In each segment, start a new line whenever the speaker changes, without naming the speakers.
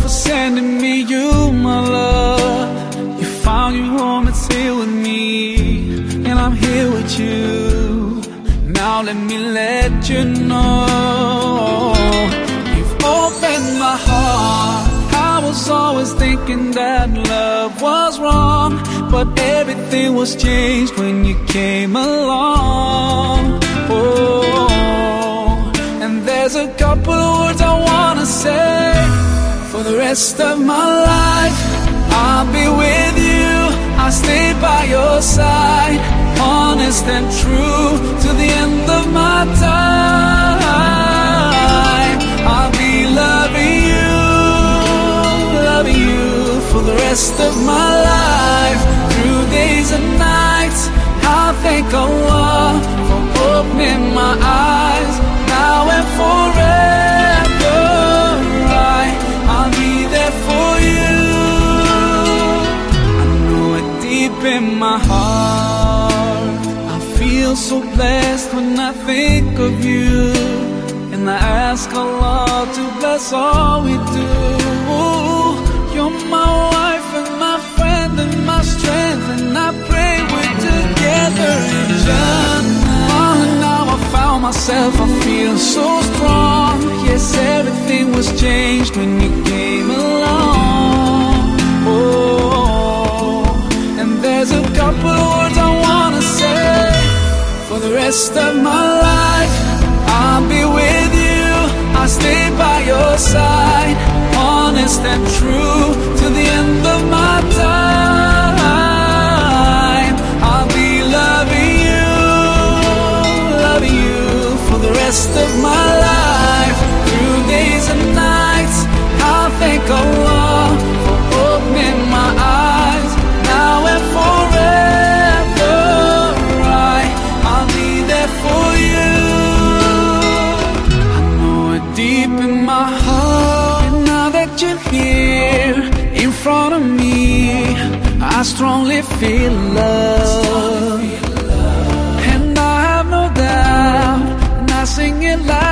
For sending me you, my love. You found your home, it's here with me, and I'm here with you. Now let me let you know you've opened my heart. I was always thinking that love was wrong, but everything was changed when you came along. For the rest of my life. I'll be with you, I'll stay by your side, honest and true to the end of my time. I'll be loving you, loving you for the rest of my so blessed when I think of you. And I ask Allah to bless all we do. You're my wife and my friend and my strength. And I pray we're together in Jannah. Oh, now I found myself, I feel so strong. Yes, everything was changed when you rest of my life. I'll be with you, I'll stay by your side, honest and true my heart. And now that you're here in front of me, I strongly feel love. And I have no doubt, and I sing it loud,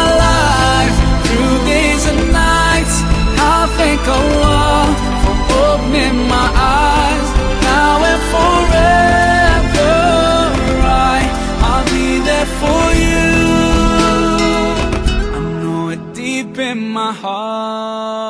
in my heart.